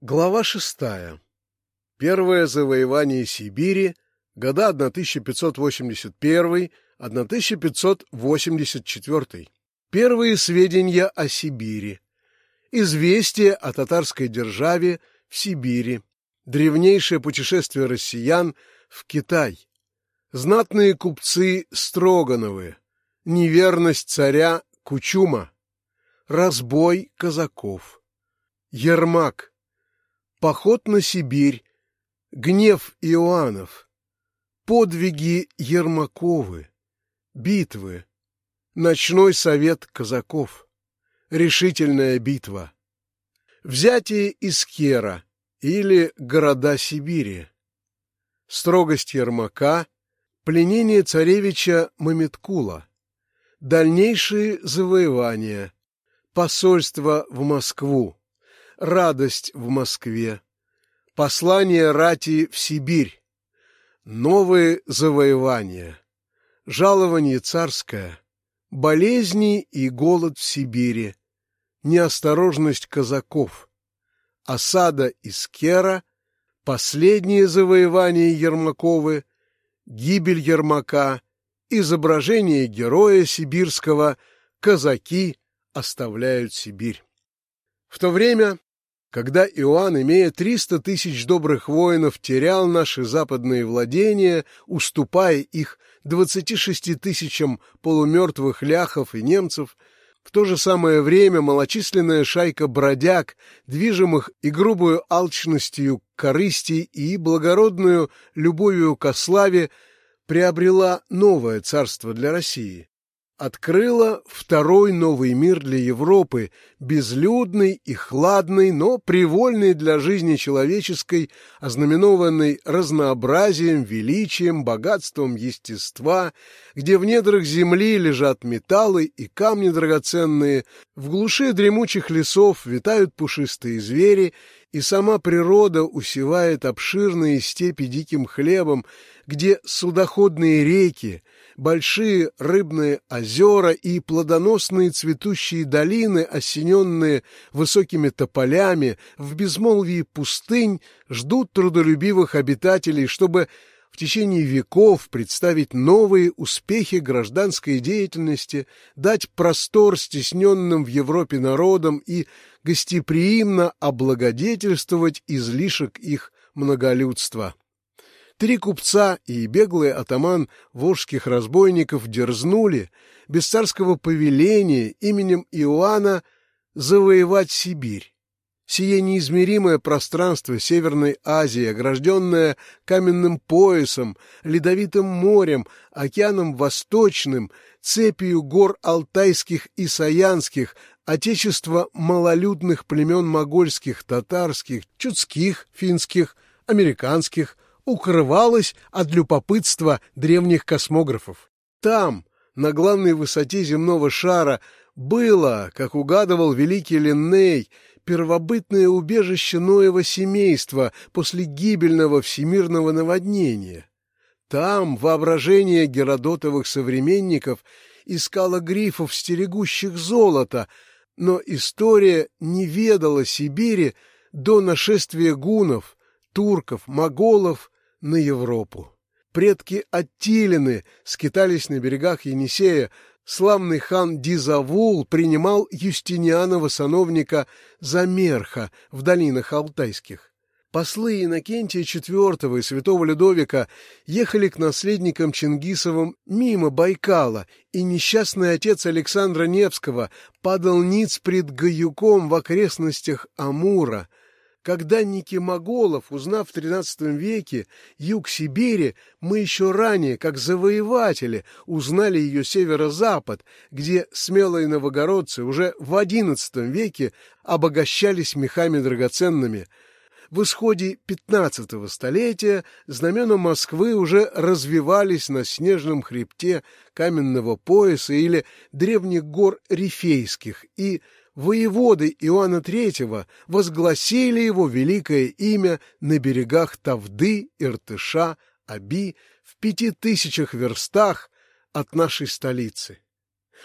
Глава шестая. Первое завоевание Сибири, года 1581-1584. Первые сведения о Сибири. Известие о татарской державе в Сибири. Древнейшее путешествие россиян в Китай. Знатные купцы Строгановы. Неверность царя Кучума. Разбой казаков. Ермак. Поход на Сибирь, гнев Иоаннов, подвиги Ермаковы, битвы, ночной совет казаков, решительная битва, взятие Искера или города Сибири, строгость Ермака, пленение царевича Мамиткула, дальнейшие завоевания, посольство в Москву, радость в Москве, послание рати в Сибирь, новые завоевания, жалование царское, болезни и голод в Сибири, неосторожность казаков, осада Искера, последнее завоевание Ермаковы, гибель Ермака, изображение героя сибирского «Казаки оставляют Сибирь». В то время когда Иоанн, имея триста тысяч добрых воинов, терял наши западные владения, уступая их двадцати шести тысячам полумертвых ляхов и немцев, в то же самое время малочисленная шайка бродяг, движимых и грубую алчностью корысти и благородную любовью ко славе, приобрела новое царство для России открыла второй новый мир для Европы, безлюдный и хладный, но привольный для жизни человеческой, ознаменованный разнообразием, величием, богатством естества, где в недрах земли лежат металлы и камни драгоценные, в глуши дремучих лесов витают пушистые звери, и сама природа усевает обширные степи диким хлебом, где судоходные реки, большие рыбные озера и плодоносные цветущие долины, осененные высокими тополями, в безмолвии пустынь, ждут трудолюбивых обитателей, чтобы течение веков представить новые успехи гражданской деятельности, дать простор стесненным в Европе народам и гостеприимно облагодетельствовать излишек их многолюдства. Три купца и беглый атаман волжских разбойников дерзнули, без царского повеления, именем Иоанна, завоевать Сибирь. Сие неизмеримое пространство Северной Азии, огражденное каменным поясом, ледовитым морем, океаном Восточным, цепью гор Алтайских и Саянских, отечество малолюдных племен могольских, татарских, чудских, финских, американских, укрывалась от любопытства древних космографов. Там, на главной высоте земного шара, было, как угадывал великий Линней, первобытное убежище Ноева семейства после гибельного всемирного наводнения. Там воображение Геродотовых современников искало грифов, стерегущих золото, но история не ведала Сибири до нашествия гунов, турков, моголов на Европу. Предки Аттилины скитались на берегах Енисея, славный хан Дизавул принимал Юстинианова сановника Замерха в долинах Алтайских. Послы Иннокентия IV и святого Людовика ехали к наследникам Чингисовым мимо Байкала, и несчастный отец Александра Невского падал ниц пред Гаюком в окрестностях Амура, когда Никимоголов, узнав в XIII веке юг Сибири, мы еще ранее, как завоеватели, узнали ее северо-запад, где смелые новогородцы уже в XI веке обогащались мехами драгоценными. В исходе XV столетия знамена Москвы уже развивались на снежном хребте каменного пояса или древних гор Рифейских и воеводы Иоанна III возгласили его великое имя на берегах Тавды, Иртыша, Аби в пяти тысячах верстах от нашей столицы.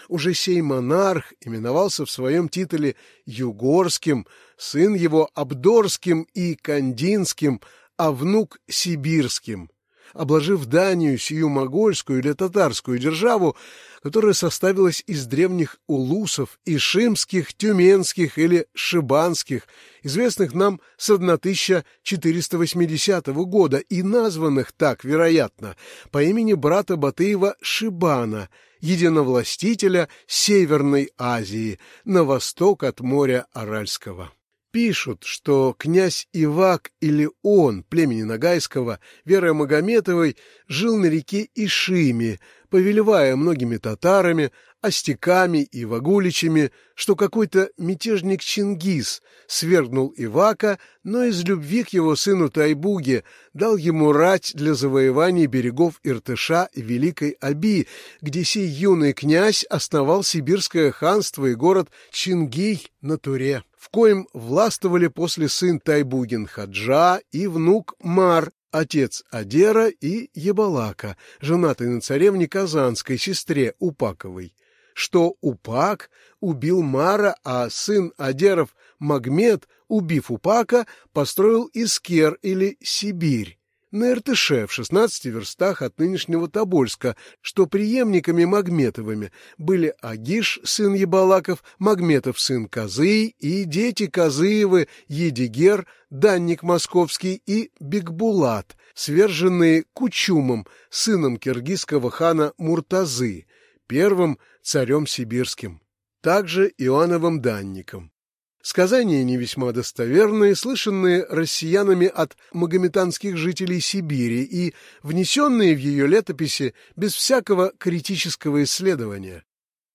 Уже сей монарх именовался в своем титуле Югорским, сын его Абдорским и Кандинским, а внук Сибирским обложив Данию, сию могольскую или татарскую державу, которая составилась из древних улусов и шимских, тюменских или шибанских, известных нам с 1480 года и названных так, вероятно, по имени брата Батыева Шибана, единовластителя Северной Азии, на восток от моря Аральского. Пишут, что князь Ивак или он, племени Ногайского, Веры Магометовой, жил на реке Ишиме, повелевая многими татарами, остяками и вагуличами, что какой-то мятежник Чингис свергнул Ивака, но из любви к его сыну Тайбуге дал ему рать для завоевания берегов Иртыша и Великой Аби, где сей юный князь основал сибирское ханство и город Чингий на Туре в коем властвовали после сын Тайбугин Хаджа и внук Мар, отец Адера и Ебалака, женатый на царевне Казанской, сестре Упаковой, что Упак убил Мара, а сын Адеров Магмед, убив Упака, построил Искер или Сибирь. На Иртыше в 16 верстах от нынешнего Тобольска, что преемниками Магметовыми были Агиш, сын Ебалаков, Магметов, сын Козы, и дети Козыевы, Едигер, Данник Московский и Бигбулат, сверженные Кучумом, сыном киргизского хана Муртазы, первым царем сибирским, также Иоанновым Данником. Сказания не весьма достоверные, слышанные россиянами от магометанских жителей Сибири и внесенные в ее летописи без всякого критического исследования.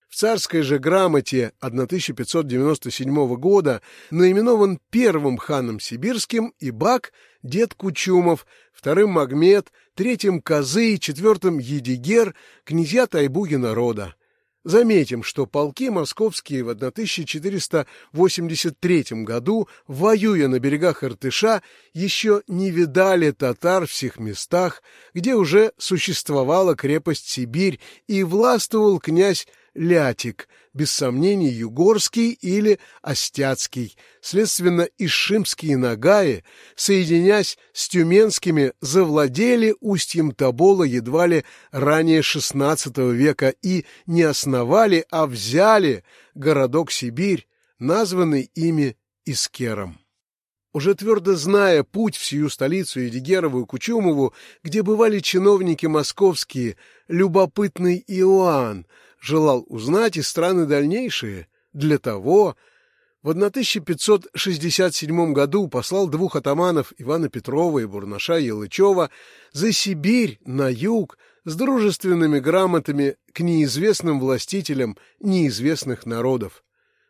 В царской же грамоте 1597 года наименован первым ханом сибирским Ибак, дед Кучумов, вторым Магмед, третьим Козы, четвертым Едигер, князья Тайбугина рода. Заметим, что полки московские в 1483 году, воюя на берегах Иртыша, еще не видали татар в всех местах, где уже существовала крепость Сибирь и властвовал князь Лятик, без сомнений югорский или остяцкий, следственно, ишимские нагаи, соединясь с тюменскими, завладели устьем Тобола едва ли ранее XVI века и не основали, а взяли городок Сибирь, названный ими Искером. Уже твердо зная путь в сию столицу Едигерову и Кучумову, где бывали чиновники московские, любопытный Иоанн, желал узнать и страны дальнейшие. Для того в 1567 году послал двух атаманов Ивана Петрова и Бурнаша Елычева за Сибирь на юг с дружественными грамотами к неизвестным властителям неизвестных народов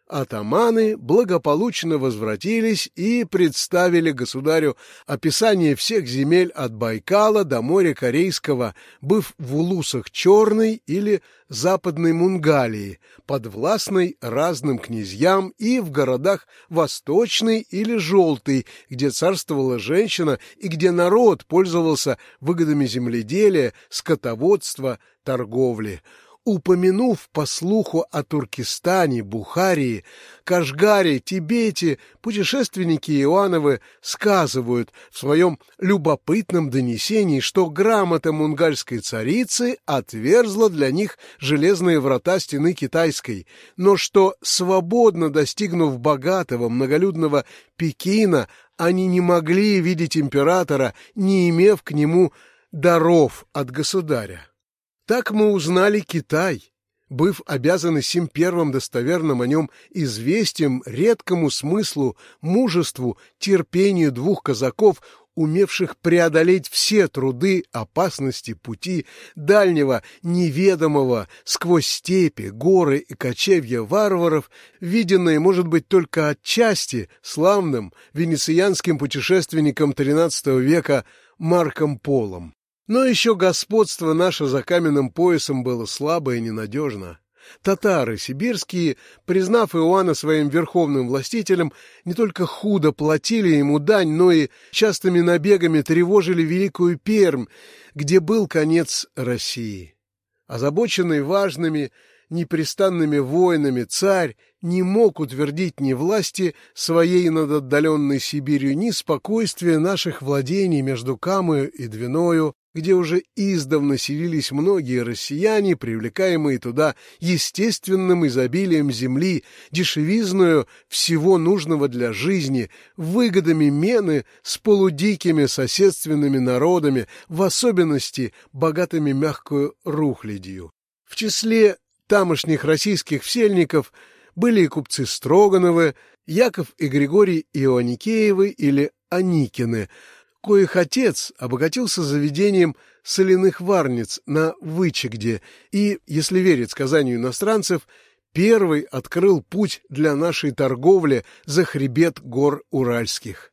атаманы благополучно возвратились и представили государю описание всех земель от Байкала до моря Корейского, быв в улусах Черной или Западной Мунгалии, подвластной разным князьям и в городах Восточной или Желтой, где царствовала женщина и где народ пользовался выгодами земледелия, скотоводства, торговли упомянув по слуху о Туркестане, Бухарии, Кашгаре, Тибете, путешественники Иоанновы сказывают в своем любопытном донесении, что грамота мунгальской царицы отверзла для них железные врата стены китайской, но что, свободно достигнув богатого многолюдного Пекина, они не могли видеть императора, не имев к нему даров от государя. Так мы узнали Китай, быв обязаны сим первым достоверным о нем известием редкому смыслу, мужеству, терпению двух казаков, умевших преодолеть все труды, опасности пути дальнего, неведомого, сквозь степи, горы и кочевья варваров, виденные, может быть, только отчасти славным венецианским путешественником XIII века Марком Полом. Но еще господство наше за каменным поясом было слабо и ненадежно. Татары сибирские, признав Иоанна своим верховным властителем, не только худо платили ему дань, но и частыми набегами тревожили Великую Пермь, где был конец России. Озабоченный важными, непрестанными войнами царь не мог утвердить ни власти своей над отдаленной Сибирью, ни спокойствия наших владений между Камою и Двиною, где уже издавна селились многие россияне, привлекаемые туда естественным изобилием земли, дешевизною всего нужного для жизни, выгодами мены с полудикими соседственными народами, в особенности богатыми мягкую рухлядью. В числе тамошних российских всельников были и купцы Строгановы, Яков и Григорий Ионикеевы или Аникины, коих отец обогатился заведением соляных варниц на Вычегде и, если верить сказанию иностранцев, первый открыл путь для нашей торговли за хребет гор Уральских.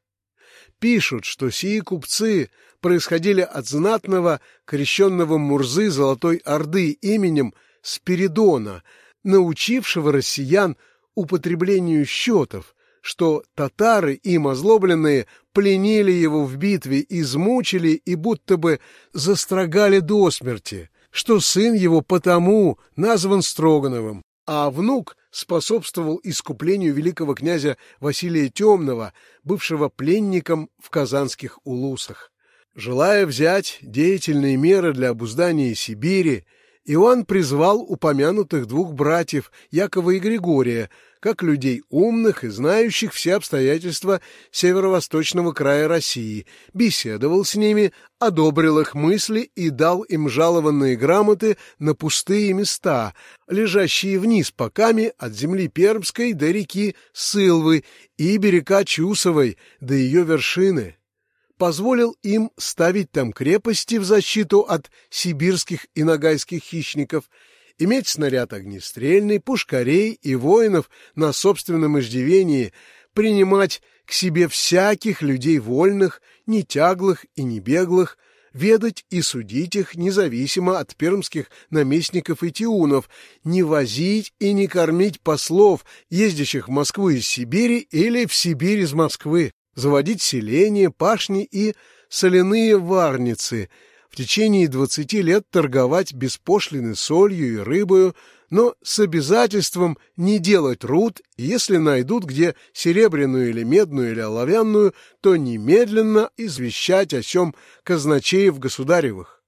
Пишут, что сии купцы происходили от знатного крещенного Мурзы Золотой Орды именем Спиридона, научившего россиян употреблению счетов, что татары, им озлобленные, пленили его в битве, измучили и будто бы застрогали до смерти, что сын его потому назван Строгановым, а внук способствовал искуплению великого князя Василия Темного, бывшего пленником в казанских улусах. Желая взять деятельные меры для обуздания Сибири, Иоанн призвал упомянутых двух братьев, Якова и Григория, как людей умных и знающих все обстоятельства северо-восточного края России, беседовал с ними, одобрил их мысли и дал им жалованные грамоты на пустые места, лежащие вниз поками от земли Пермской до реки Сылвы и берега Чусовой до ее вершины. Позволил им ставить там крепости в защиту от сибирских и нагайских хищников, иметь снаряд огнестрельный, пушкарей и воинов на собственном иждивении, принимать к себе всяких людей вольных, не тяглых и не беглых, ведать и судить их независимо от пермских наместников и тиунов, не возить и не кормить послов, ездящих в Москву из Сибири или в Сибирь из Москвы, заводить селения, пашни и соляные варницы, в течение двадцати лет торговать беспошлиной солью и рыбою, но с обязательством не делать руд, если найдут где серебряную или медную или оловянную, то немедленно извещать о сем казначеев государевых.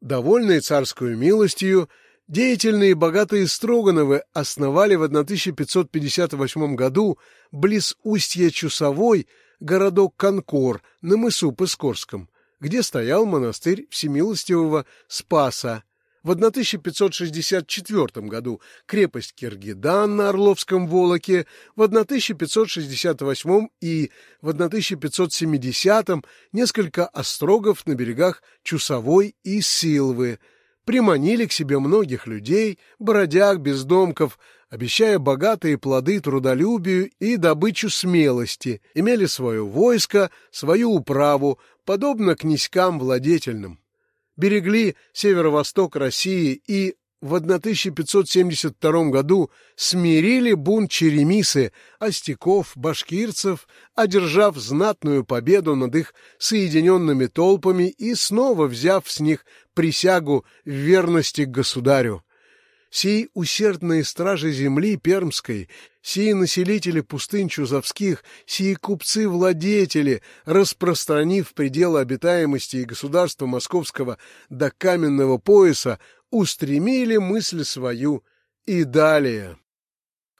Довольные царскую милостью, деятельные и богатые Строгановы основали в 1558 году близ устья Чусовой городок Конкор на мысу Пыскорском, где стоял монастырь Всемилостивого Спаса. В 1564 году крепость Киргидан на Орловском Волоке, в 1568 и в 1570 несколько острогов на берегах Чусовой и Силвы, приманили к себе многих людей, бродяг, бездомков, обещая богатые плоды трудолюбию и добычу смелости, имели свое войско, свою управу, подобно князькам владетельным. Берегли северо-восток России и в 1572 году смирили бунт черемисы, остяков, башкирцев, одержав знатную победу над их соединенными толпами и снова взяв с них присягу в верности государю. Сей усердные стражи земли Пермской, сии населители пустынь Чузовских, сии купцы-владетели, распространив пределы обитаемости и государства московского до каменного пояса, устремили мысль свою и далее.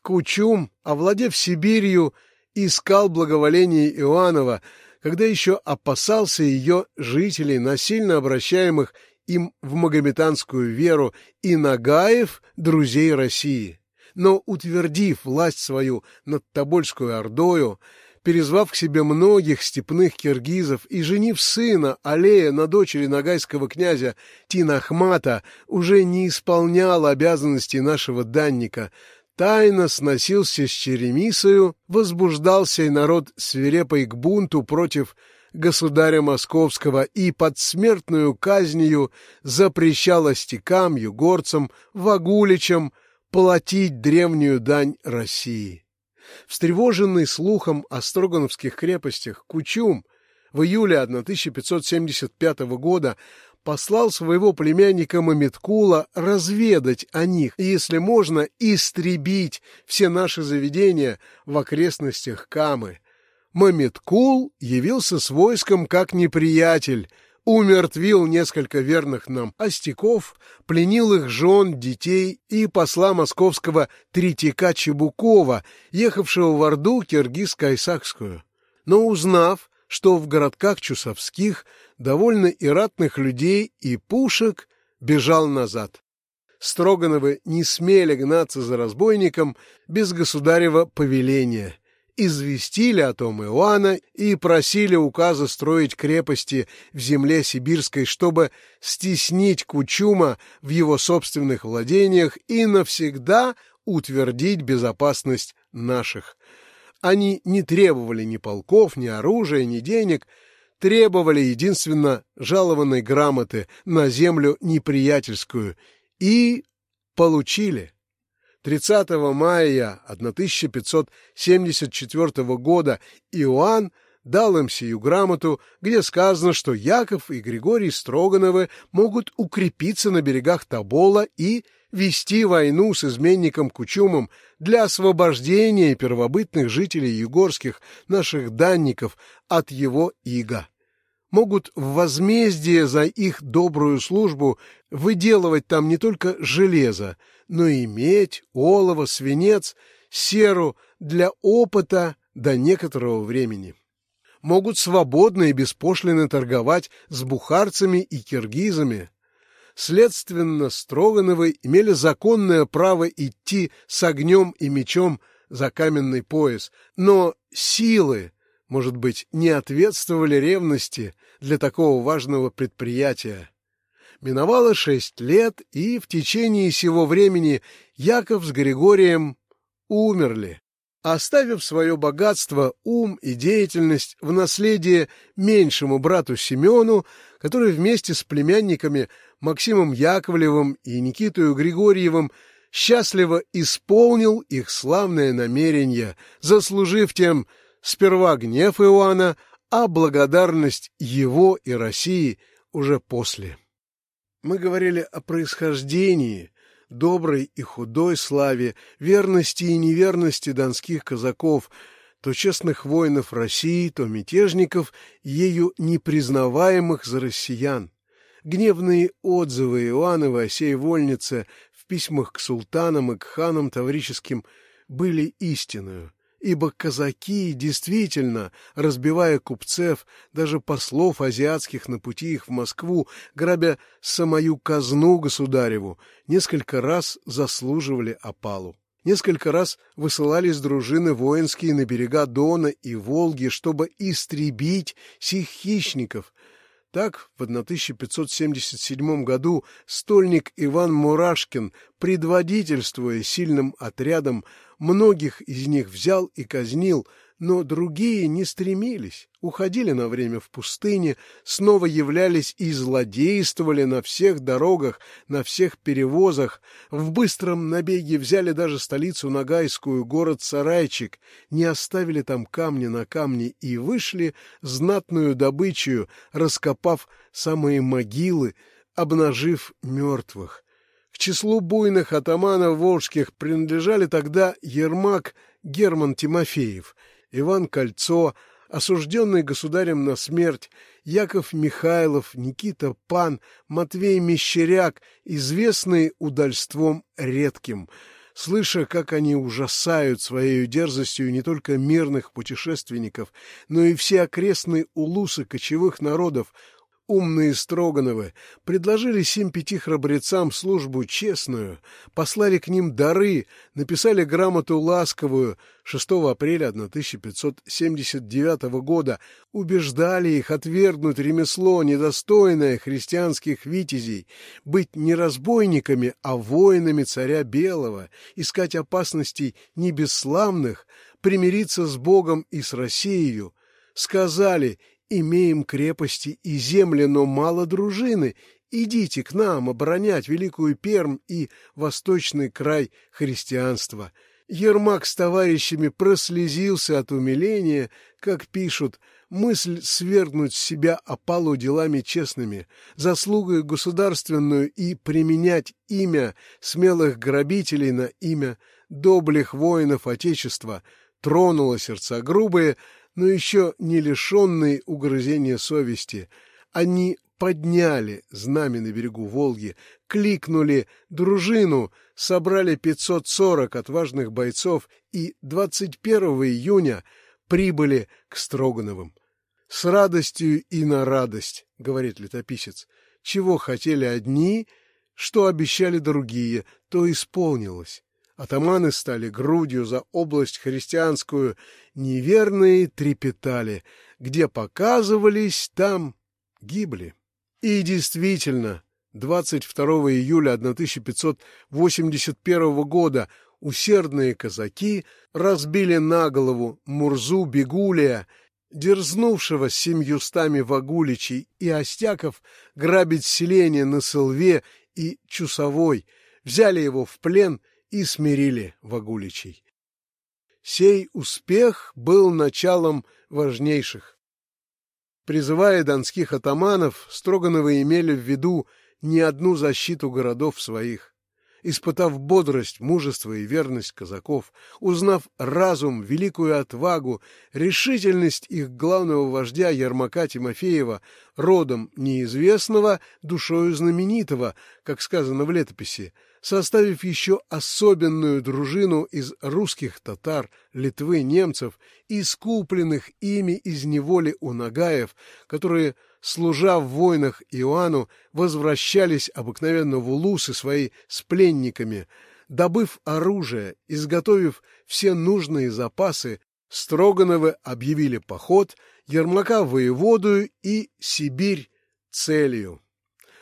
Кучум, овладев Сибирью, искал благоволение Иоаннова, когда еще опасался ее жителей, насильно обращаемых им в магометанскую веру и Нагаев — друзей России. Но, утвердив власть свою над Тобольскую Ордою, перезвав к себе многих степных киргизов и женив сына Алея на дочери нагайского князя Тинахмата, уже не исполнял обязанностей нашего данника, тайно сносился с Черемисою, возбуждался и народ свирепой к бунту против государя Московского и под смертную казнью запрещал остякам, югорцам, вагуличам платить древнюю дань России. Встревоженный слухом о строгановских крепостях Кучум в июле 1575 года послал своего племянника Мамиткула разведать о них и, если можно, истребить все наши заведения в окрестностях Камы. Мамиткул явился с войском как неприятель, умертвил несколько верных нам остяков, пленил их жен, детей и посла московского Третьяка Чебукова, ехавшего в Орду киргиз-кайсакскую. Но узнав, что в городках Чусовских довольно и ратных людей, и пушек, бежал назад. Строгановы не смели гнаться за разбойником без государева повеления. Известили о том Иоанна и просили указа строить крепости в земле сибирской, чтобы стеснить Кучума в его собственных владениях и навсегда утвердить безопасность наших. Они не требовали ни полков, ни оружия, ни денег, требовали единственно жалованной грамоты на землю неприятельскую и получили. 30 мая 1574 года Иоанн дал им сию грамоту, где сказано, что Яков и Григорий Строгановы могут укрепиться на берегах Тобола и вести войну с изменником Кучумом для освобождения первобытных жителей югорских, наших данников, от его ига. Могут в возмездие за их добрую службу выделывать там не только железо, но и медь, олово, свинец, серу для опыта до некоторого времени. Могут свободно и беспошлино торговать с бухарцами и киргизами, Следственно, Строгановы имели законное право идти с огнем и мечом за каменный пояс, но силы, может быть, не ответствовали ревности для такого важного предприятия. Миновало шесть лет, и в течение сего времени Яков с Григорием умерли, оставив свое богатство, ум и деятельность в наследие меньшему брату Семену, который вместе с племянниками Максимом Яковлевым и Никитою Григорьевым счастливо исполнил их славное намерение, заслужив тем сперва гнев Иоанна, а благодарность его и России уже после. Мы говорили о происхождении, доброй и худой славе, верности и неверности донских казаков, то честных воинов России, то мятежников, ею непризнаваемых за россиян. Гневные отзывы Иоанновой о сей вольнице в письмах к султанам и к ханам таврическим были истинную, ибо казаки действительно, разбивая купцев, даже послов азиатских на пути их в Москву, грабя самую казну государеву, несколько раз заслуживали опалу. Несколько раз высылались дружины воинские на берега Дона и Волги, чтобы истребить сих хищников, так, в 1577 году стольник Иван Мурашкин, предводительствуя сильным отрядом, многих из них взял и казнил, но другие не стремились, уходили на время в пустыне, снова являлись и злодействовали на всех дорогах, на всех перевозах, в быстром набеге взяли даже столицу Ногайскую, город Сарайчик, не оставили там камня на камне и вышли знатную добычу, раскопав самые могилы, обнажив мертвых. К числу буйных атаманов волжских принадлежали тогда Ермак Герман Тимофеев — Иван Кольцо, осужденный государем на смерть, Яков Михайлов, Никита Пан, Матвей Мещеряк, известные удальством редким, слыша, как они ужасают своей дерзостью не только мирных путешественников, но и все окрестные улусы кочевых народов, Умные Строгановы предложили сим пяти храбрецам службу честную, послали к ним дары, написали грамоту ласковую 6 апреля 1579 года, убеждали их отвергнуть ремесло, недостойное христианских витязей, быть не разбойниками, а воинами царя Белого, искать опасностей не бесславных, примириться с Богом и с Россией, сказали Имеем крепости и земли, но мало дружины. Идите к нам оборонять Великую Перм и восточный край христианства. Ермак с товарищами прослезился от умиления, как пишут, мысль свергнуть себя опалу делами честными, заслугой государственную и применять имя смелых грабителей на имя доблих воинов Отечества тронула сердца грубые, но еще не лишенные угрызения совести. Они подняли знамя на берегу Волги, кликнули дружину, собрали 540 отважных бойцов и 21 июня прибыли к Строгановым. «С радостью и на радость», — говорит летописец, — «чего хотели одни, что обещали другие, то исполнилось». Атаманы стали грудью за область христианскую, неверные трепетали, где показывались, там гибли. И действительно, 22 июля 1581 года усердные казаки разбили на голову Мурзу Бегулия, дерзнувшего с семьюстами вагуличей и остяков грабить селение на Сылве и Чусовой, взяли его в плен и смирили вагуличей. Сей успех был началом важнейших. Призывая донских атаманов, Строгановы имели в виду не одну защиту городов своих. Испытав бодрость, мужество и верность казаков, узнав разум, великую отвагу, решительность их главного вождя Ермака Тимофеева, родом неизвестного, душою знаменитого, как сказано в летописи, составив еще особенную дружину из русских татар, Литвы, немцев, искупленных ими из неволи у нагаев, которые, служа в войнах Иоанну, возвращались обыкновенно в Улусы свои с пленниками, добыв оружие, изготовив все нужные запасы, Строгановы объявили поход, Ермака воеводую и Сибирь целью.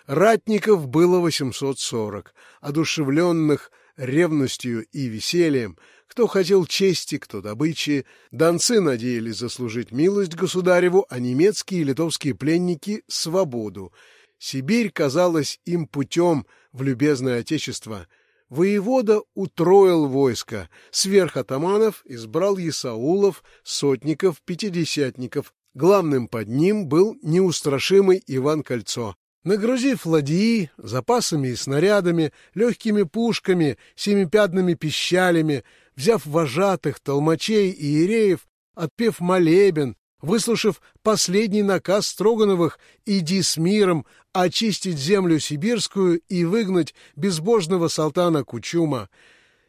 Ратников было 840, одушевленных ревностью и весельем, кто хотел чести, кто добычи. Донцы надеялись заслужить милость государеву, а немецкие и литовские пленники — свободу. Сибирь казалась им путем в любезное отечество. Воевода утроил войско, сверх атаманов избрал Исаулов, сотников, пятидесятников. Главным под ним был неустрашимый Иван Кольцо. Нагрузив ладьи запасами и снарядами, легкими пушками, семипядными пищалями, взяв вожатых, толмачей и иереев, отпев молебен, выслушав последний наказ Строгановых «Иди с миром, очистить землю сибирскую и выгнать безбожного салтана Кучума»,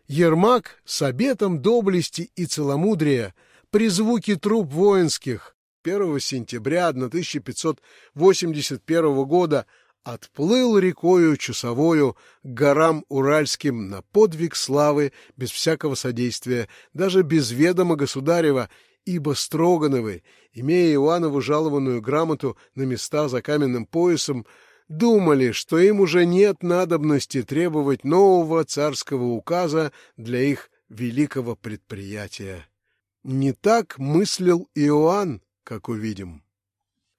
Ермак с обетом доблести и целомудрия, при звуке труп воинских, 1 сентября 1581 года отплыл рекою Чусовою к горам Уральским на подвиг славы без всякого содействия, даже без ведома государева, ибо Строгановы, имея Иоаннову жалованную грамоту на места за каменным поясом, думали, что им уже нет надобности требовать нового царского указа для их великого предприятия. Не так мыслил Иоанн, как увидим.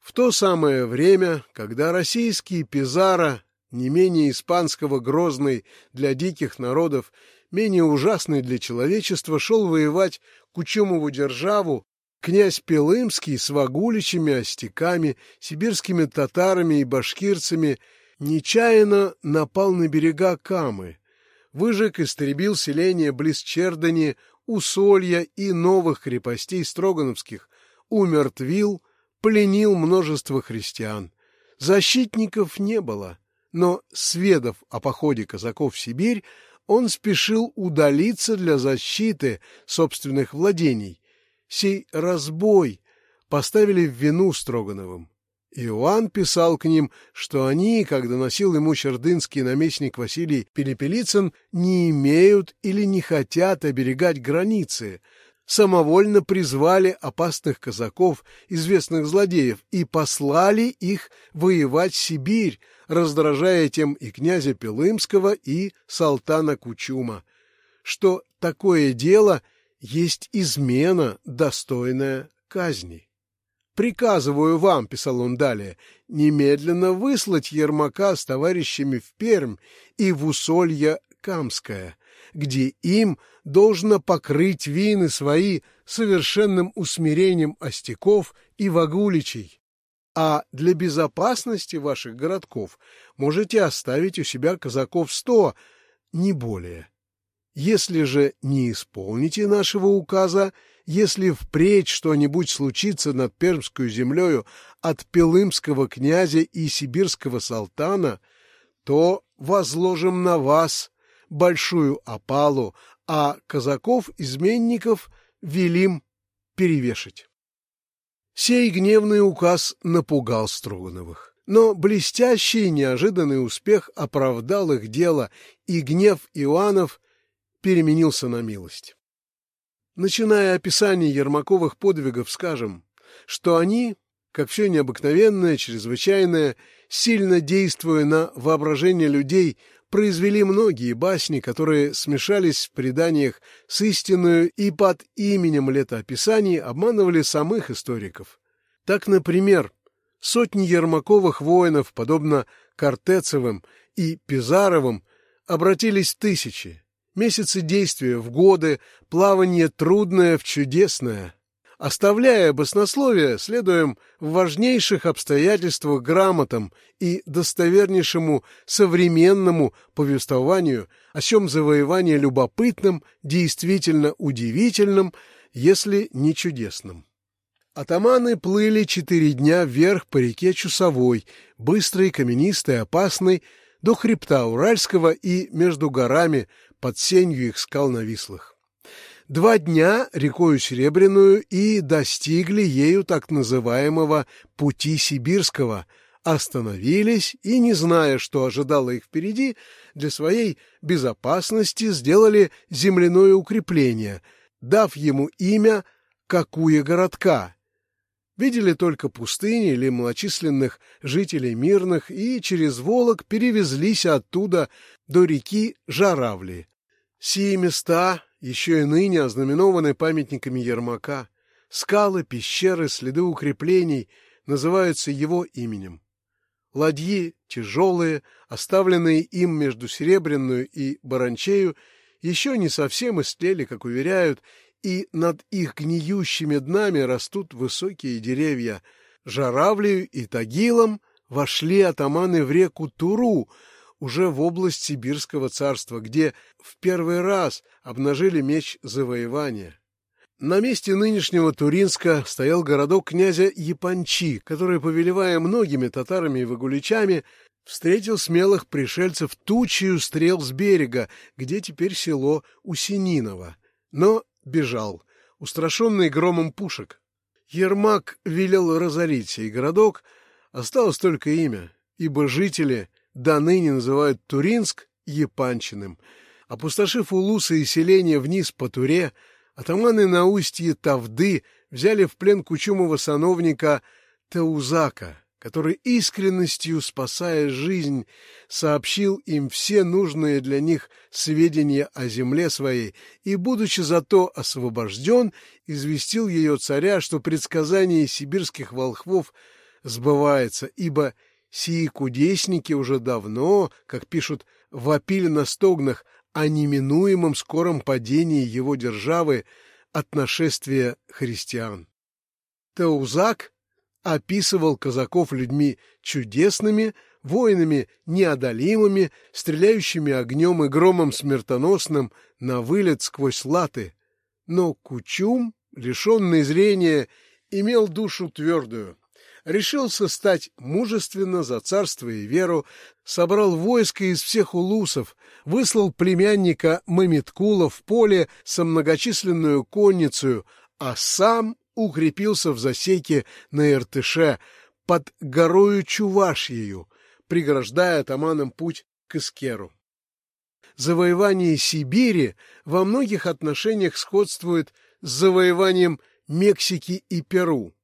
В то самое время, когда российский Пизаро, не менее испанского грозный для диких народов, менее ужасный для человечества, шел воевать Кучумову державу, князь Пелымский с вагуличами, остяками, сибирскими татарами и башкирцами нечаянно напал на берега Камы, выжег и истребил селение близ Чердани, Усолья и новых крепостей Строгановских, умертвил, пленил множество христиан. Защитников не было, но, сведав о походе казаков в Сибирь, он спешил удалиться для защиты собственных владений. Сей разбой поставили в вину Строгановым. Иоанн писал к ним, что они, как доносил ему чердынский наместник Василий Пелепелицын, не имеют или не хотят оберегать границы, самовольно призвали опасных казаков, известных злодеев, и послали их воевать в Сибирь, раздражая тем и князя Пелымского, и Салтана Кучума, что такое дело есть измена, достойная казни. «Приказываю вам», — писал он далее, — «немедленно выслать Ермака с товарищами в Пермь и в Усолье Камское, где им должно покрыть вины свои совершенным усмирением остяков и вагуличей. А для безопасности ваших городков можете оставить у себя казаков сто, не более. Если же не исполните нашего указа, если впредь что-нибудь случится над Пермскую землею от Пелымского князя и сибирского салтана, то возложим на вас большую опалу, а казаков-изменников велим перевешать. Сей гневный указ напугал Строгановых. Но блестящий неожиданный успех оправдал их дело, и гнев Иоаннов переменился на милость. Начиная описание Ермаковых подвигов, скажем, что они, как все необыкновенное, чрезвычайное, сильно действуя на воображение людей, произвели многие басни, которые смешались в преданиях с истинную и под именем летоописаний обманывали самых историков. Так, например, сотни Ермаковых воинов, подобно Картецевым и Пизаровым, обратились тысячи, месяцы действия в годы, плавание трудное в чудесное. Оставляя баснословие, следуем в важнейших обстоятельствах грамотам и достовернейшему современному повествованию о сём завоевании любопытным, действительно удивительным, если не чудесным. Атаманы плыли четыре дня вверх по реке Чусовой, быстрой, каменистой, опасной, до хребта Уральского и между горами под сенью их скал навислых два дня рекою Серебряную и достигли ею так называемого «пути сибирского», остановились и, не зная, что ожидало их впереди, для своей безопасности сделали земляное укрепление, дав ему имя Какуя городка. Видели только пустыни или малочисленных жителей мирных и через Волок перевезлись оттуда до реки Жаравли. Сие места еще и ныне ознаменованы памятниками Ермака. Скалы, пещеры, следы укреплений называются его именем. Ладьи, тяжелые, оставленные им между Серебряную и Баранчею, еще не совсем истлели, как уверяют, и над их гниющими днами растут высокие деревья. Жаравлею и Тагилом вошли атаманы в реку Туру, уже в область Сибирского царства, где в первый раз обнажили меч завоевания. На месте нынешнего Туринска стоял городок князя Япанчи, который, повелевая многими татарами и вагуличами, встретил смелых пришельцев тучью стрел с берега, где теперь село Усининово, но бежал, устрашенный громом пушек. Ермак велел разорить сей городок, осталось только имя, ибо жители до ныне называют Туринск Епанчиным. Опустошив улусы и селения вниз по Туре, атаманы на устье Тавды взяли в плен кучумого сановника Таузака, который искренностью, спасая жизнь, сообщил им все нужные для них сведения о земле своей и, будучи зато освобожден, известил ее царя, что предсказание сибирских волхвов сбывается, ибо Сии кудесники уже давно, как пишут, вопили на стогнах о неминуемом скором падении его державы от нашествия христиан. Таузак описывал казаков людьми чудесными, воинами неодолимыми, стреляющими огнем и громом смертоносным на вылет сквозь латы. Но Кучум, лишенный зрения, имел душу твердую решился стать мужественно за царство и веру, собрал войско из всех улусов, выслал племянника Мамиткула в поле со многочисленную конницу, а сам укрепился в засеке на Иртыше под горою Чувашьею, преграждая атаманам путь к Искеру. Завоевание Сибири во многих отношениях сходствует с завоеванием Мексики и Перу.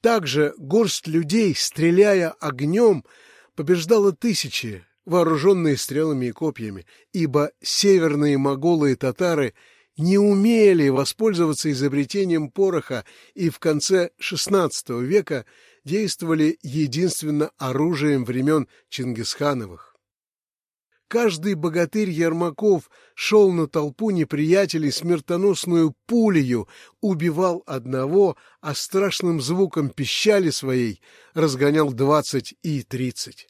Также горсть людей, стреляя огнем, побеждала тысячи, вооруженные стрелами и копьями, ибо северные моголы и татары не умели воспользоваться изобретением пороха и в конце XVI века действовали единственно оружием времен Чингисхановых. Каждый богатырь Ермаков шел на толпу неприятелей смертоносную пулею, убивал одного, а страшным звуком пищали своей разгонял двадцать и тридцать.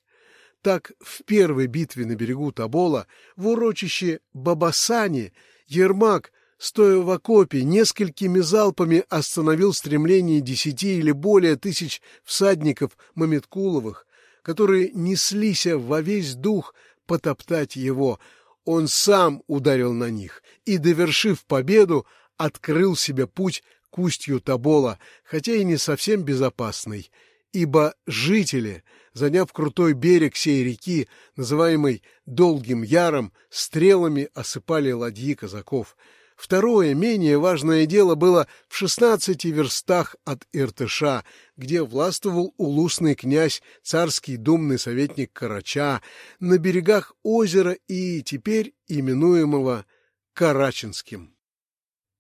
Так в первой битве на берегу Табола в урочище Бабасане Ермак, стоя в окопе, несколькими залпами остановил стремление десяти или более тысяч всадников Мамедкуловых, которые неслись во весь дух потоптать его. Он сам ударил на них и, довершив победу, открыл себе путь к устью Табола, хотя и не совсем безопасный, ибо жители, заняв крутой берег сей реки, называемый Долгим Яром, стрелами осыпали ладьи казаков — Второе, менее важное дело было в шестнадцати верстах от Иртыша, где властвовал улусный князь, царский думный советник Карача, на берегах озера и теперь именуемого Карачинским.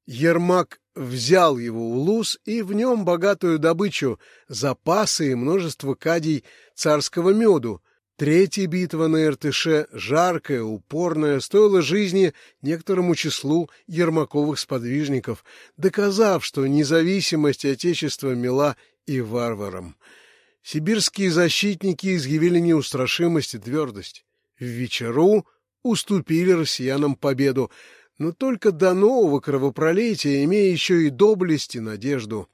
Ермак взял его улус и в нем богатую добычу, запасы и множество кадий царского меду, Третья битва на Иртыше, жаркая, упорная, стоила жизни некоторому числу Ермаковых сподвижников, доказав, что независимость Отечества мила и варварам. Сибирские защитники изъявили неустрашимость и твердость. В вечеру уступили россиянам победу, но только до нового кровопролития, имея еще и доблесть и надежду.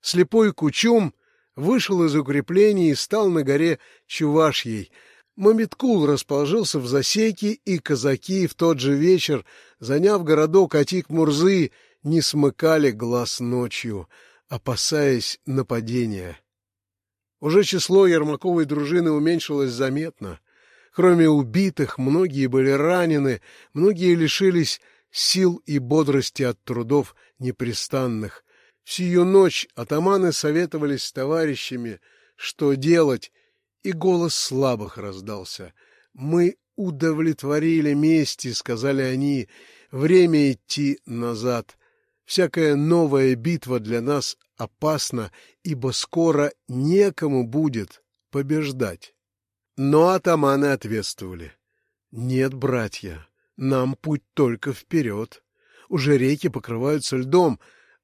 Слепой Кучум вышел из укреплений и стал на горе Чувашьей — Мамиткул расположился в засеке, и казаки в тот же вечер, заняв городок Атик-Мурзы, не смыкали глаз ночью, опасаясь нападения. Уже число Ермаковой дружины уменьшилось заметно. Кроме убитых, многие были ранены, многие лишились сил и бодрости от трудов непрестанных. Всю ночь атаманы советовались с товарищами, что делать, и голос слабых раздался. «Мы удовлетворили мести», — сказали они, — «время идти назад. Всякая новая битва для нас опасна, ибо скоро некому будет побеждать». Но атаманы ответствовали. «Нет, братья, нам путь только вперед. Уже реки покрываются льдом,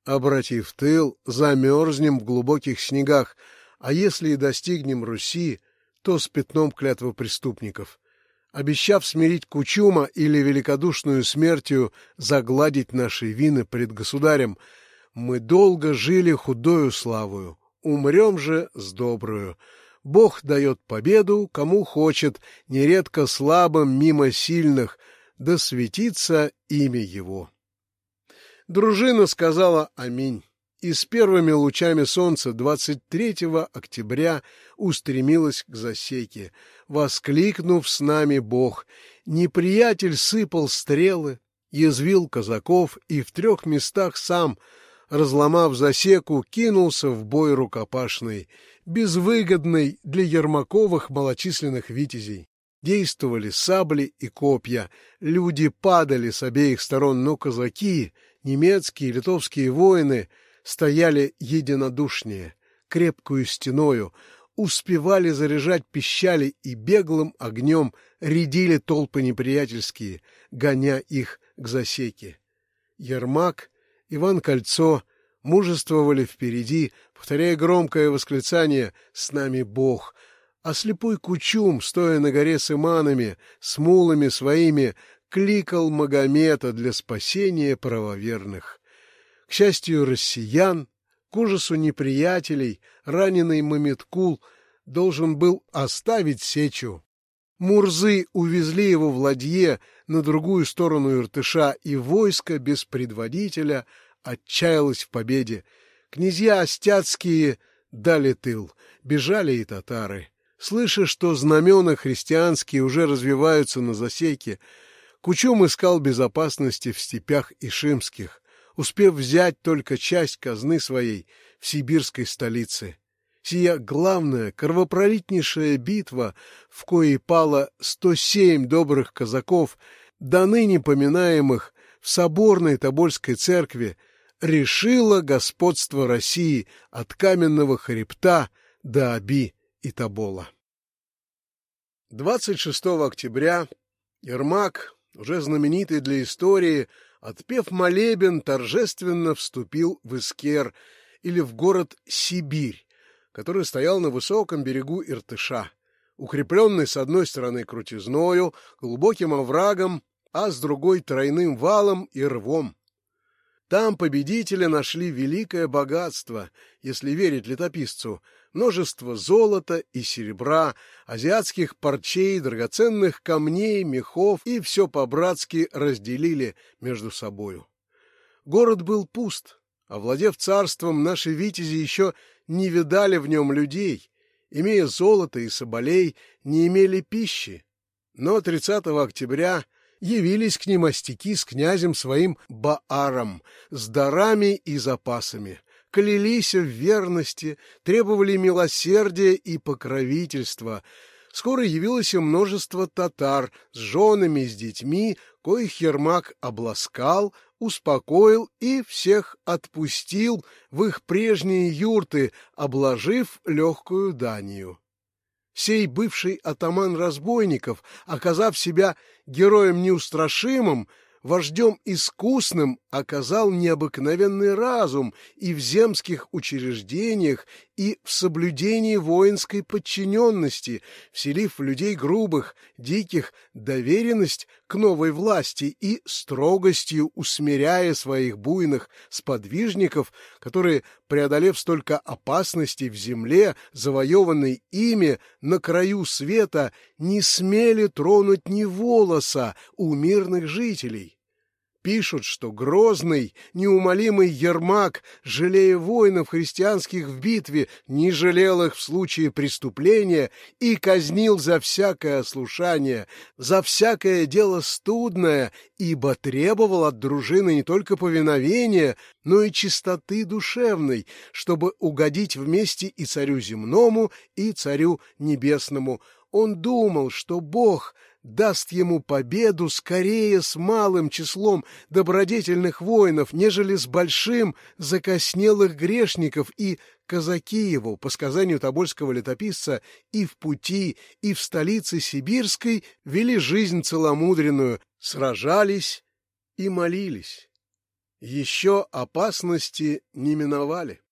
братьев тыл замерзнем в глубоких снегах, а если и достигнем Руси, то с пятном клятвы преступников. Обещав смирить Кучума или великодушную смертью загладить наши вины пред государем, мы долго жили худою славою, умрем же с добрую. Бог дает победу, кому хочет, нередко слабым мимо сильных, да светится имя его. Дружина сказала «Аминь» и с первыми лучами солнца 23 октября устремилась к засеке, воскликнув с нами Бог. Неприятель сыпал стрелы, язвил казаков и в трех местах сам, разломав засеку, кинулся в бой рукопашный, безвыгодный для Ермаковых малочисленных витязей. Действовали сабли и копья, люди падали с обеих сторон, но казаки, немецкие и литовские воины — стояли единодушнее, крепкую стеною, успевали заряжать пищали и беглым огнем рядили толпы неприятельские, гоня их к засеке. Ермак, Иван Кольцо мужествовали впереди, повторяя громкое восклицание «С нами Бог!», а слепой Кучум, стоя на горе с иманами, с мулами своими, кликал Магомета для спасения правоверных. Счастью россиян, к ужасу неприятелей, раненый Мамиткул должен был оставить сечу. Мурзы увезли его в ладье на другую сторону Иртыша, и войско без предводителя отчаялось в победе. Князья Остяцкие дали тыл, бежали и татары. Слыша, что знамена христианские уже развиваются на засеке, Кучум искал безопасности в степях Ишимских успев взять только часть казны своей в сибирской столице. Сия главная, кровопролитнейшая битва, в коей пало сто семь добрых казаков, до ныне поминаемых в соборной Тобольской церкви, решила господство России от каменного хребта до Аби и Тобола. 26 октября Ермак, уже знаменитый для истории, отпев молебен, торжественно вступил в Искер или в город Сибирь, который стоял на высоком берегу Иртыша, укрепленный с одной стороны крутизною, глубоким оврагом, а с другой тройным валом и рвом. Там победители нашли великое богатство, если верить летописцу, множество золота и серебра, азиатских парчей, драгоценных камней, мехов и все по-братски разделили между собою. Город был пуст, овладев царством, наши витязи еще не видали в нем людей, имея золото и соболей, не имели пищи. Но 30 октября явились к ним остяки с князем своим Бааром, с дарами и запасами, клялись в верности, требовали милосердия и покровительства. Скоро явилось множество татар с женами и с детьми, коих Ермак обласкал, успокоил и всех отпустил в их прежние юрты, обложив легкую данью. Сей бывший атаман разбойников, оказав себя героем неустрашимым, вождем искусным оказал необыкновенный разум и в земских учреждениях, и в соблюдении воинской подчиненности, вселив в людей грубых, диких доверенность к новой власти и строгостью усмиряя своих буйных сподвижников, которые, преодолев столько опасностей в земле, завоеванной ими на краю света, не смели тронуть ни волоса у мирных жителей. Пишут, что грозный, неумолимый Ермак, жалея воинов христианских в битве, не жалел их в случае преступления и казнил за всякое ослушание, за всякое дело студное, ибо требовал от дружины не только повиновения, но и чистоты душевной, чтобы угодить вместе и царю земному, и царю небесному. Он думал, что Бог — даст ему победу скорее с малым числом добродетельных воинов, нежели с большим закоснелых грешников, и казаки его, по сказанию тобольского летописца, и в пути, и в столице Сибирской вели жизнь целомудренную, сражались и молились. Еще опасности не миновали.